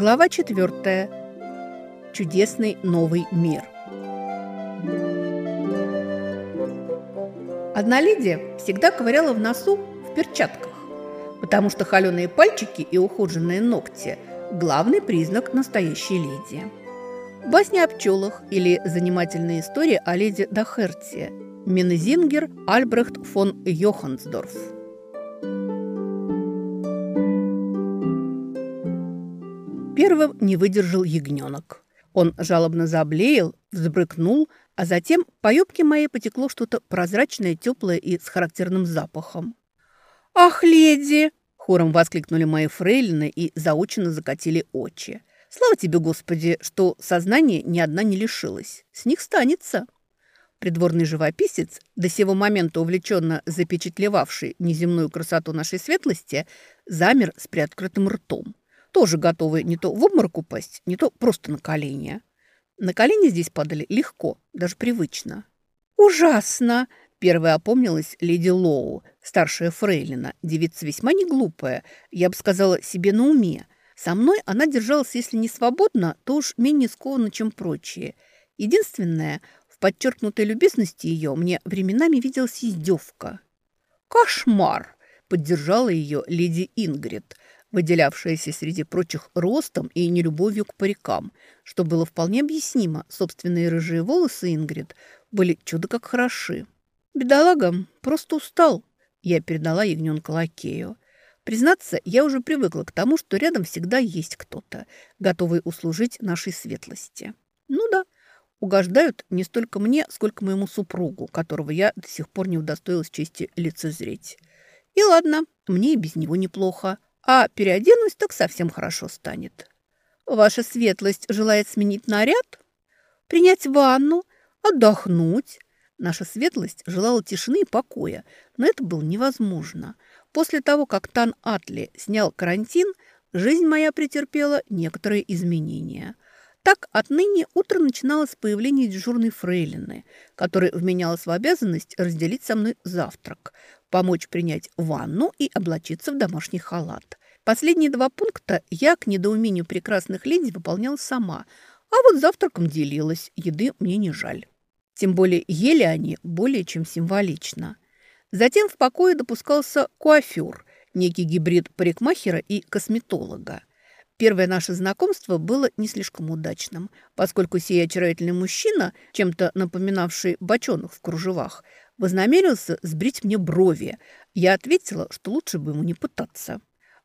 Глава 4. Чудесный новый мир. Одна леди всегда ковыряла в носу в перчатках, потому что холеные пальчики и ухоженные ногти – главный признак настоящей леди. Басни о пчелах или занимательная история о леди Дахерте – Минезингер Альбрехт фон Йохансдорф. Первым не выдержал ягненок. Он жалобно заблеял, взбрыкнул, а затем по юбке моей потекло что-то прозрачное, теплое и с характерным запахом. «Ах, леди!» – хором воскликнули мои фрейлины и заочно закатили очи. «Слава тебе, Господи, что сознание ни одна не лишилось. С них станется!» Придворный живописец, до сего момента увлеченно запечатлевавший неземную красоту нашей светлости, замер с приоткрытым ртом тоже готовы не то в обморок упасть, не то просто на колени. На колени здесь падали легко, даже привычно. «Ужасно!» – первая опомнилась леди Лоу, старшая фрейлина, девица весьма не глупая, я бы сказала, себе на уме. Со мной она держалась, если не свободно, то уж менее скованно, чем прочие. Единственное, в подчеркнутой любезности ее мне временами виделась издевка. «Кошмар!» – поддержала ее леди Ингрид – выделявшаяся среди прочих ростом и нелюбовью к парикам, что было вполне объяснимо. Собственные рыжие волосы Ингрид были чудо как хороши. «Бедолага просто устал», – я передала ягненка лакею. Признаться, я уже привыкла к тому, что рядом всегда есть кто-то, готовый услужить нашей светлости. Ну да, угождают не столько мне, сколько моему супругу, которого я до сих пор не удостоилась чести лицезреть. И ладно, мне и без него неплохо. А переоденусь, так совсем хорошо станет. Ваша светлость желает сменить наряд? Принять ванну? Отдохнуть? Наша светлость желала тишины и покоя, но это было невозможно. После того, как Тан Атли снял карантин, жизнь моя претерпела некоторые изменения. Так отныне утро начиналось с появления дежурной фрейлины, которая вменялась в обязанность разделить со мной завтрак, помочь принять ванну и облачиться в домашний халат. Последние два пункта я к недоумению прекрасных леди выполняла сама, а вот завтраком делилась, еды мне не жаль. Тем более ели они более чем символично. Затем в покое допускался куафюр, некий гибрид парикмахера и косметолога. Первое наше знакомство было не слишком удачным, поскольку сей очаровательный мужчина, чем-то напоминавший бочонок в кружевах, вознамерился сбрить мне брови. Я ответила, что лучше бы ему не пытаться.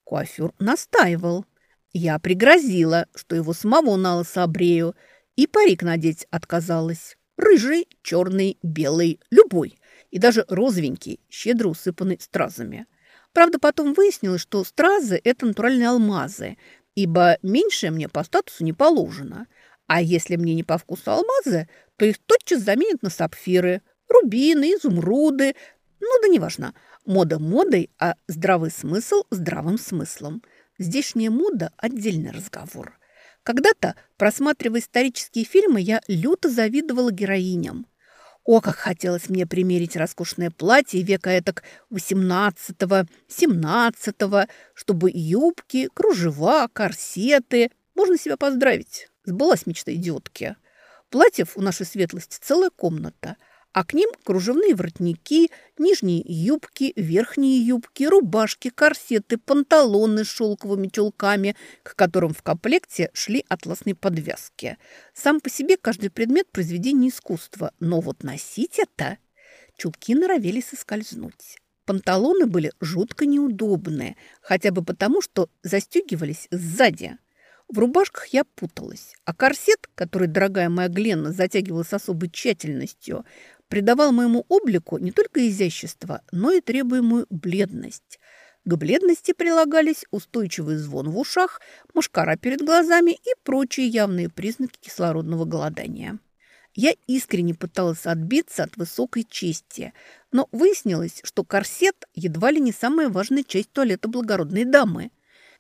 Куафюр настаивал. Я пригрозила, что его самого на лысо обрею, и парик надеть отказалась. Рыжий, черный, белый, любой. И даже розовенький, щедро усыпанный стразами. Правда, потом выяснилось, что стразы – это натуральные алмазы, ибо меньшее мне по статусу не положено. А если мне не по вкусу алмазы, то их тотчас заменят на сапфиры – Рубины, изумруды. Ну да неважно. Мода модой, а здравый смысл здравым смыслом. Здешняя мода – отдельный разговор. Когда-то, просматривая исторические фильмы, я люто завидовала героиням. О, как хотелось мне примерить роскошное платье века этак 18-го, 17-го, чтобы юбки, кружева, корсеты. Можно себя поздравить. Сбылась мечта идиотки. Платьев у нашей светлости целая комната – а к ним кружевные воротники, нижние юбки, верхние юбки, рубашки, корсеты, панталоны с шелковыми чулками, к которым в комплекте шли атласные подвязки. Сам по себе каждый предмет – произведение искусства, но вот носить это… Чулки норовели соскользнуть. Панталоны были жутко неудобные, хотя бы потому, что застегивались сзади – в рубашках я путалась, а корсет, который дорогая моя Гленна затягивала с особой тщательностью, придавал моему облику не только изящество, но и требуемую бледность. К бледности прилагались устойчивый звон в ушах, мушкара перед глазами и прочие явные признаки кислородного голодания. Я искренне пыталась отбиться от высокой чести, но выяснилось, что корсет едва ли не самая важная часть туалета благородной дамы.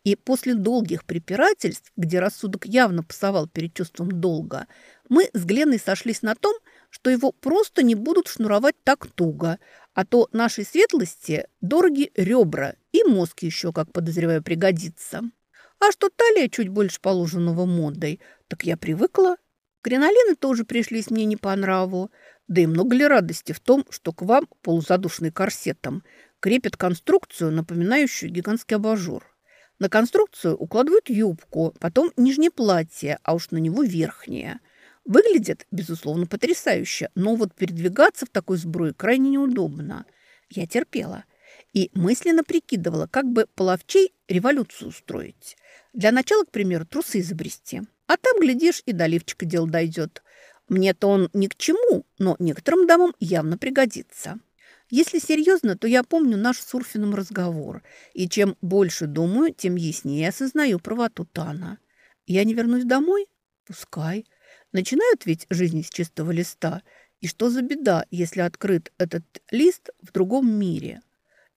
И после долгих препирательств, где рассудок явно пасовал перед чувством долга, мы с Гленой сошлись на том, что его просто не будут шнуровать так туго, а то нашей светлости дороги ребра и мозг еще, как подозреваю, пригодится. А что талия чуть больше положенного модой, так я привыкла. Кринолины тоже пришлись мне не по нраву. Да и много ли радости в том, что к вам, полузадушенный корсетом, крепят конструкцию, напоминающую гигантский абажур. На конструкцию укладывают юбку, потом нижнее платье, а уж на него верхнее. Выглядит, безусловно, потрясающе, но вот передвигаться в такой сбруе крайне неудобно. Я терпела и мысленно прикидывала, как бы половчей революцию устроить. Для начала, к примеру, трусы изобрести. А там, глядишь, и до лифчика дело дойдет. Мне-то он ни к чему, но некоторым дамам явно пригодится. Если серьезно, то я помню наш с Урфином разговор. И чем больше думаю, тем яснее осознаю правоту Тана. Я не вернусь домой? Пускай. Начинают ведь жизнь с чистого листа. И что за беда, если открыт этот лист в другом мире?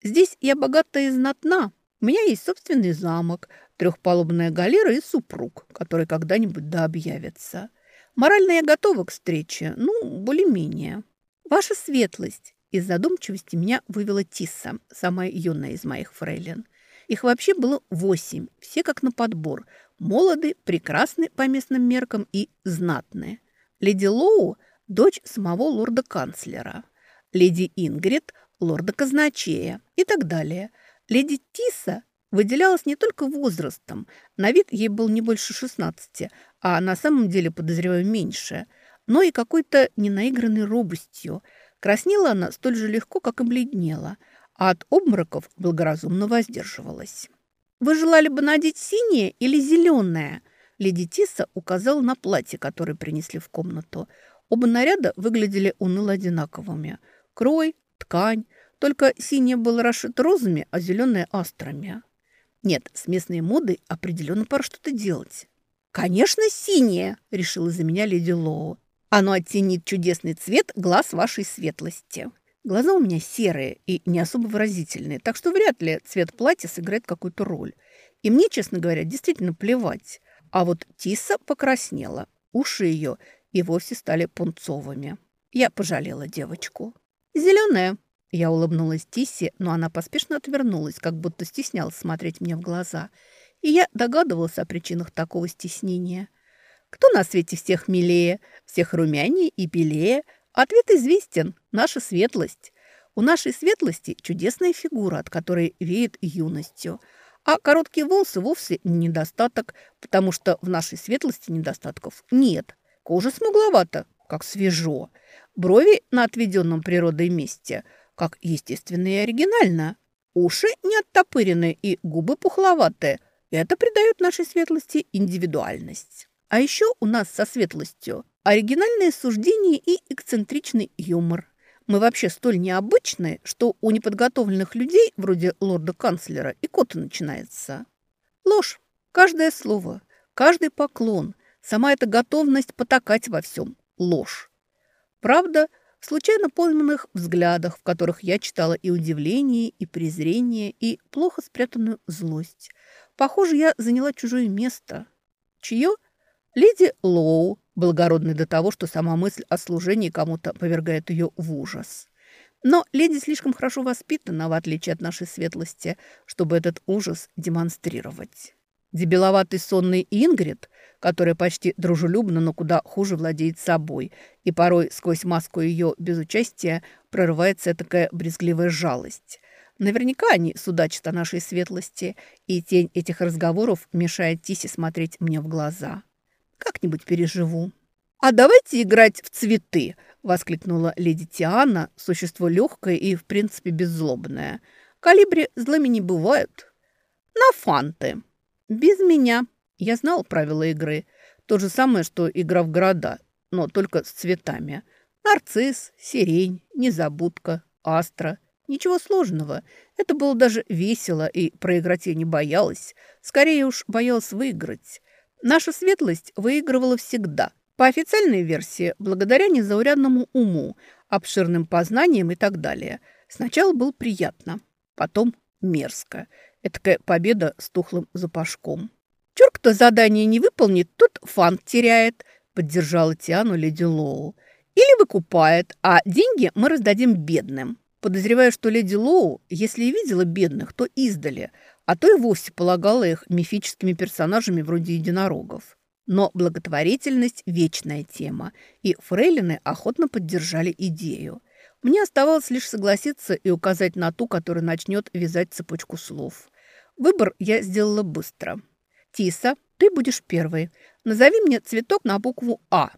Здесь я богата и знатна. У меня есть собственный замок, трехпалубная галера и супруг, который когда-нибудь да объявится. Морально я готова к встрече, ну, более-менее. Ваша светлость. Из задумчивости меня вывела Тисса, самая юная из моих фрейлин. Их вообще было восемь, все как на подбор. Молоды, прекрасны по местным меркам и знатные. Леди Лоу – дочь самого лорда-канцлера. Леди Ингрид – лорда-казначея и так далее. Леди Тиса выделялась не только возрастом. На вид ей был не больше 16, а на самом деле, подозреваю, меньше. Но и какой-то ненаигранной робостью. Краснела она столь же легко, как и бледнела, а от обмороков благоразумно воздерживалась. «Вы желали бы надеть синее или зеленое?» Леди Тиса указала на платье, которое принесли в комнату. Оба наряда выглядели уныло одинаковыми. Крой, ткань, только синее было расшито розами, а зеленое – астрами. Нет, с местной модой определенно пора что-то делать. «Конечно, синее!» – решила за меня леди Лоу. «Оно оттенит чудесный цвет глаз вашей светлости». Глаза у меня серые и не особо выразительные, так что вряд ли цвет платья сыграет какую-то роль. И мне, честно говоря, действительно плевать. А вот Тиса покраснела. Уши ее и вовсе стали пунцовыми. Я пожалела девочку. «Зеленая», я улыбнулась Тиссе, но она поспешно отвернулась, как будто стеснялась смотреть мне в глаза. И я догадывалась о причинах такого стеснения. Кто на свете всех милее, всех румянее и белее? Ответ известен – наша светлость. У нашей светлости чудесная фигура, от которой веет юностью. А короткие волосы вовсе не недостаток, потому что в нашей светлости недостатков нет. Кожа смугловата, как свежо. Брови на отведенном природой месте – как естественно и оригинально. Уши не оттопырены и губы пухловатые. Это придает нашей светлости индивидуальность. А еще у нас со светлостью оригинальное суждение и эксцентричный юмор. Мы вообще столь необычные, что у неподготовленных людей, вроде лорда-канцлера, и кота начинается. Ложь. Каждое слово, каждый поклон, сама эта готовность потакать во всем – ложь. Правда – в случайно пойманных взглядах, в которых я читала и удивление, и презрение, и плохо спрятанную злость. Похоже, я заняла чужое место. Чье? Леди Лоу, благородной до того, что сама мысль о служении кому-то повергает ее в ужас. Но леди слишком хорошо воспитана, в отличие от нашей светлости, чтобы этот ужас демонстрировать. Дебиловатый сонный Ингрид, которая почти дружелюбно, но куда хуже владеет собой, и порой сквозь маску ее безучастия прорывается такая брезгливая жалость. Наверняка они судачат о нашей светлости, и тень этих разговоров мешает Тисе смотреть мне в глаза. Как-нибудь переживу. «А давайте играть в цветы!» – воскликнула леди Тиана, существо легкое и, в принципе, беззлобное. «Калибри злыми не бывают». «На фанты!» Без меня. Я знал правила игры. То же самое, что игра в города, но только с цветами. Нарцисс, сирень, незабудка, астра. Ничего сложного. Это было даже весело, и проиграть я не боялась. Скорее уж боялась выиграть. Наша светлость выигрывала всегда. По официальной версии, благодаря незаурядному уму, обширным познаниям и так далее. Сначала было приятно, потом мерзко – Этакая победа с тухлым запашком. «Чур, кто задание не выполнит, тот фант теряет», – поддержала Тиану леди Лоу. «Или выкупает, а деньги мы раздадим бедным». Подозреваю, что леди Лоу, если и видела бедных, то издали, а то и вовсе полагала их мифическими персонажами вроде единорогов. Но благотворительность – вечная тема, и фрейлины охотно поддержали идею. Мне оставалось лишь согласиться и указать на ту, которая начнет вязать цепочку слов. Выбор я сделала быстро. «Тиса, ты будешь первой. Назови мне цветок на букву «А».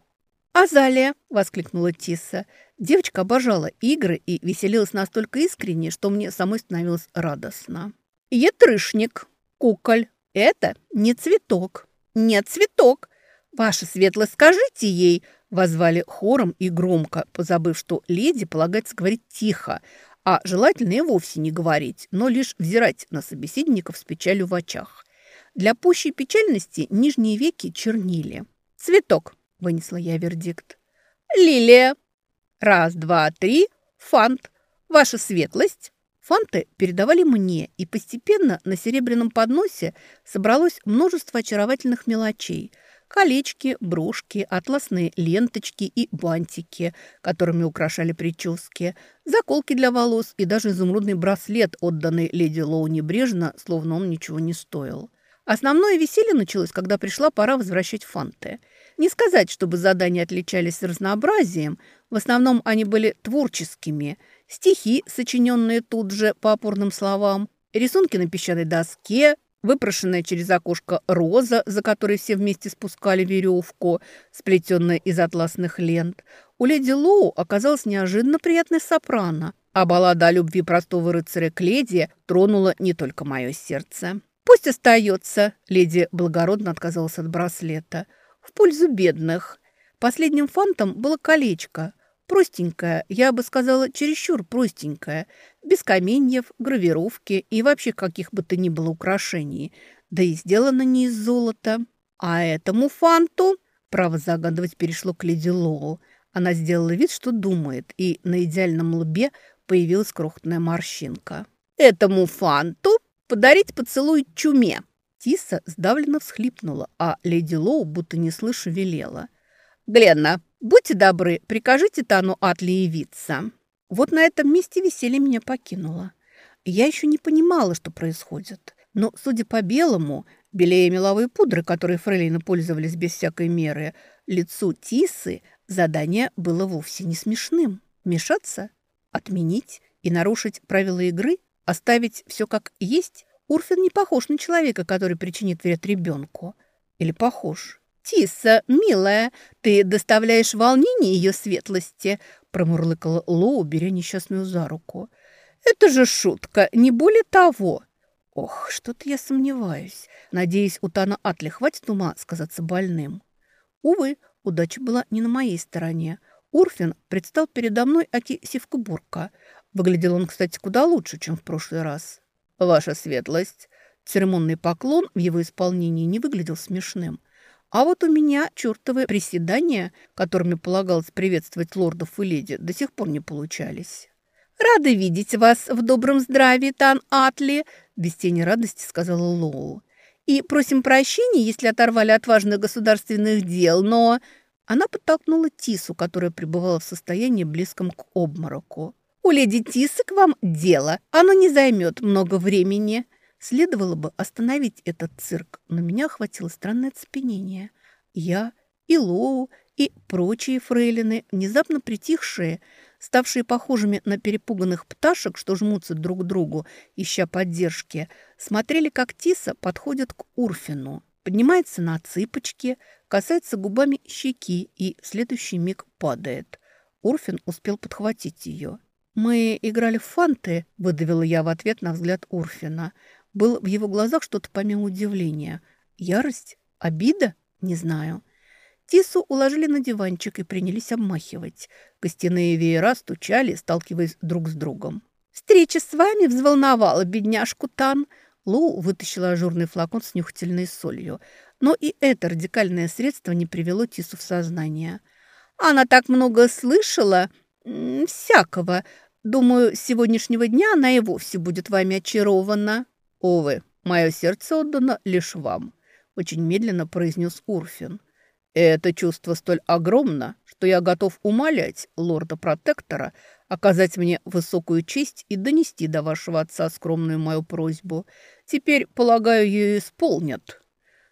«Азалия!» – воскликнула Тиса. Девочка обожала игры и веселилась настолько искренне, что мне самой становилось радостно. «Етрышник, куколь, это не цветок». «Нет, цветок. Ваша светлость, скажите ей!» Возвали хором и громко, позабыв, что леди полагается говорить тихо, а желательно и вовсе не говорить, но лишь взирать на собеседников с печалью в очах. Для пущей печальности нижние веки чернили. «Цветок», — вынесла я вердикт. «Лилия». «Раз, два, три. Фант. Ваша светлость». Фанты передавали мне, и постепенно на серебряном подносе собралось множество очаровательных мелочей – колечки, брошки, атласные ленточки и бантики, которыми украшали прически, заколки для волос и даже изумрудный браслет, отданный леди Лоу небрежно, словно он ничего не стоил. Основное веселье началось, когда пришла пора возвращать фанты. Не сказать, чтобы задания отличались разнообразием, в основном они были творческими. Стихи, сочиненные тут же по опорным словам, рисунки на песчаной доске, выпрошенная через окошко роза, за которой все вместе спускали веревку, сплетенная из атласных лент. У леди Лоу оказалась неожиданно приятная сопрано, а баллада о любви простого рыцаря к леди тронула не только мое сердце. «Пусть остается», — леди благородно отказалась от браслета, — «в пользу бедных». Последним фантом было колечко, Простенькая, я бы сказала, чересчур простенькая, без каменьев, гравировки и вообще каких бы то ни было украшений, да и сделана не из золота. А этому фанту право загадывать перешло к леди Лоу. Она сделала вид, что думает, и на идеальном лбе появилась крохотная морщинка. «Этому фанту подарить поцелуй чуме!» Тиса сдавленно всхлипнула, а леди Лоу, будто не слыша, велела. «Гленна, Будьте добры, прикажите Тану Атли явиться». Вот на этом месте веселье меня покинуло. Я еще не понимала, что происходит. Но, судя по белому, белее меловой пудры, которой фрейлины пользовались без всякой меры, лицу Тисы задание было вовсе не смешным. Мешаться, отменить и нарушить правила игры, оставить все как есть? Урфин не похож на человека, который причинит вред ребенку. Или похож? «Тиса, милая, ты доставляешь волнение ее светлости», промурлыкала Лоу, беря несчастную за руку. «Это же шутка, не более того». «Ох, что-то я сомневаюсь. Надеюсь, у Тана Атли хватит ума сказаться больным». Увы, удача была не на моей стороне. Урфин предстал передо мной Аки Севкобурка. Выглядел он, кстати, куда лучше, чем в прошлый раз. «Ваша светлость». Церемонный поклон в его исполнении не выглядел смешным – а вот у меня чертовы приседания, которыми полагалось приветствовать лордов и леди, до сих пор не получались. «Рада видеть вас в добром здравии, Тан Атли», – без тени радости сказала Лоу. «И просим прощения, если оторвали от важных государственных дел, но...» Она подтолкнула Тису, которая пребывала в состоянии близком к обмороку. «У леди Тисы к вам дело. Оно не займет много времени». Следовало бы остановить этот цирк, но меня охватило странное цепенение. Я и Лоу, и прочие фрейлины, внезапно притихшие, ставшие похожими на перепуганных пташек, что жмутся друг к другу, ища поддержки, смотрели, как Тиса подходит к Урфину, поднимается на цыпочки, касается губами щеки и в следующий миг падает. Урфин успел подхватить ее. «Мы играли в фанты», – выдавила я в ответ на взгляд Урфина – было в его глазах что-то помимо удивления. Ярость? Обида? Не знаю. Тису уложили на диванчик и принялись обмахивать. Костяные веера стучали, сталкиваясь друг с другом. «Встреча с вами взволновала бедняжку Тан». Лу вытащила ажурный флакон с нюхательной солью. Но и это радикальное средство не привело Тису в сознание. «Она так много слышала, всякого. Думаю, с сегодняшнего дня она и вовсе будет вами очарована». «Увы, мое сердце отдано лишь вам», – очень медленно произнес Урфин. «Это чувство столь огромно, что я готов умолять лорда-протектора оказать мне высокую честь и донести до вашего отца скромную мою просьбу. Теперь, полагаю, ее исполнят».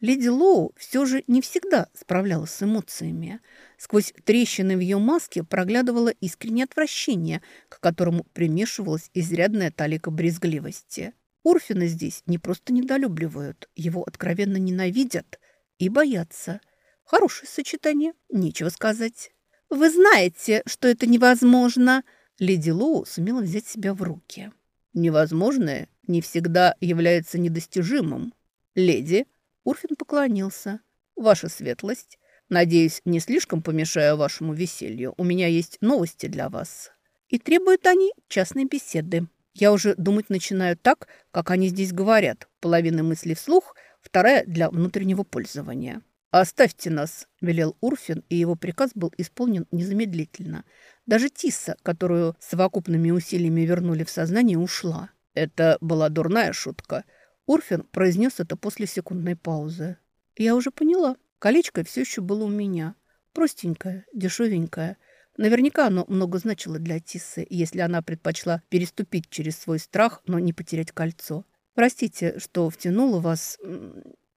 Леди Лоу все же не всегда справлялась с эмоциями. Сквозь трещины в ее маске проглядывало искреннее отвращение, к которому примешивалась изрядная талика брезгливости. Урфина здесь не просто недолюбливают, его откровенно ненавидят и боятся. Хорошее сочетание, нечего сказать. «Вы знаете, что это невозможно!» Леди Лоу сумела взять себя в руки. «Невозможное не всегда является недостижимым. Леди, Урфин поклонился. «Ваша светлость, надеюсь, не слишком помешаю вашему веселью. У меня есть новости для вас». И требуют они частной беседы. Я уже думать начинаю так, как они здесь говорят. Половина мыслей вслух, вторая для внутреннего пользования. «Оставьте нас», – велел Урфин, и его приказ был исполнен незамедлительно. Даже Тисса, которую совокупными усилиями вернули в сознание, ушла. Это была дурная шутка – Урфин произнес это после секундной паузы. Я уже поняла. Колечко все еще было у меня. Простенькое, дешевенькое. Наверняка оно много значило для Тиссы, если она предпочла переступить через свой страх, но не потерять кольцо. Простите, что втянула вас...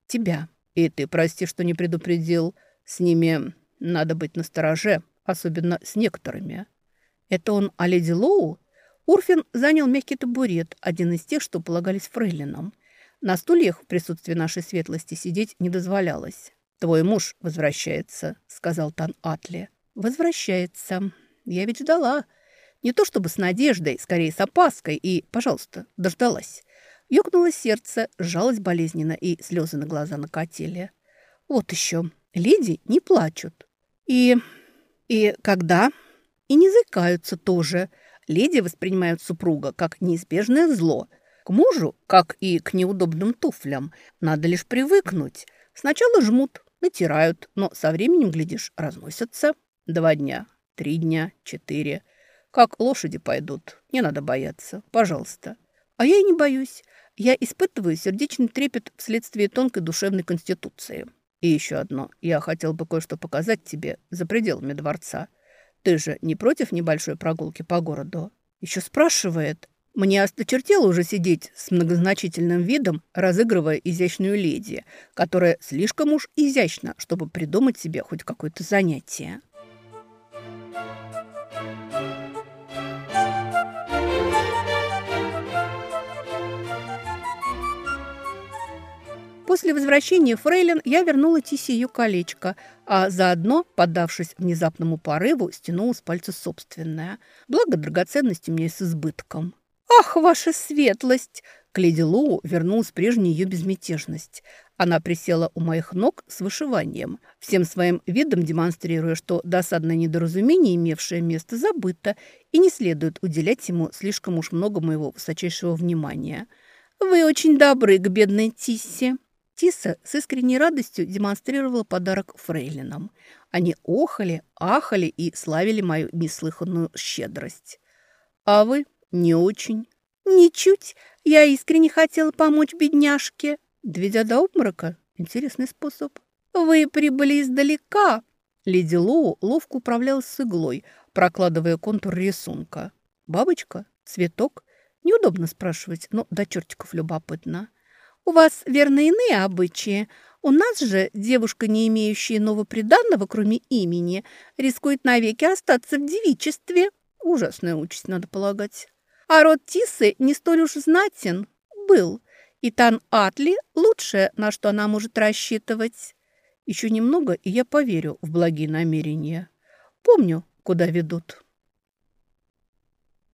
тебя. И ты прости, что не предупредил. С ними надо быть настороже, особенно с некоторыми. Это он о леди Лоу? Урфин занял мягкий табурет, один из тех, что полагались фрейлинам. На стульях в присутствии нашей светлости сидеть не дозволялось. «Твой муж возвращается», — сказал Тан Атли. «Возвращается. Я ведь ждала. Не то чтобы с надеждой, скорее с опаской, и, пожалуйста, дождалась». Ёкнуло сердце, сжалось болезненно, и слезы на глаза накатили. «Вот еще. Леди не плачут. И... и когда? И не заикаются тоже. Леди воспринимают супруга как неизбежное зло — к мужу, как и к неудобным туфлям, надо лишь привыкнуть. Сначала жмут, натирают, но со временем, глядишь, разносятся. Два дня, три дня, четыре. Как лошади пойдут, не надо бояться, пожалуйста. А я и не боюсь. Я испытываю сердечный трепет вследствие тонкой душевной конституции. И еще одно. Я хотел бы кое-что показать тебе за пределами дворца. Ты же не против небольшой прогулки по городу? Еще спрашивает. Мне осточертело уже сидеть с многозначительным видом, разыгрывая изящную леди, которая слишком уж изящна, чтобы придумать себе хоть какое-то занятие. После возвращения Фрейлин я вернула Тисе ее колечко, а заодно, поддавшись внезапному порыву, стянула с пальца собственное. Благо драгоценности мне с избытком. «Ах, ваша светлость!» К леди Лоу вернулась прежняя ее безмятежность. Она присела у моих ног с вышиванием, всем своим видом демонстрируя, что досадное недоразумение, имевшее место, забыто, и не следует уделять ему слишком уж много моего высочайшего внимания. «Вы очень добры к бедной Тиссе!» Тисса с искренней радостью демонстрировала подарок фрейлинам. Они охали, ахали и славили мою неслыханную щедрость. «А вы «Не очень». «Ничуть. Я искренне хотела помочь бедняжке». Доведя до обморока. Интересный способ. «Вы прибыли издалека». Леди Лоу ловко управлялась с иглой, прокладывая контур рисунка. «Бабочка? Цветок?» Неудобно спрашивать, но до чертиков любопытно. «У вас, верно, иные обычаи. У нас же девушка, не имеющая новоприданного, кроме имени, рискует навеки остаться в девичестве. Ужасная участь, надо полагать. А род Тисы не столь уж знатен. Был. И Тан Атли – лучшее, на что она может рассчитывать. Еще немного, и я поверю в благие намерения. Помню, куда ведут.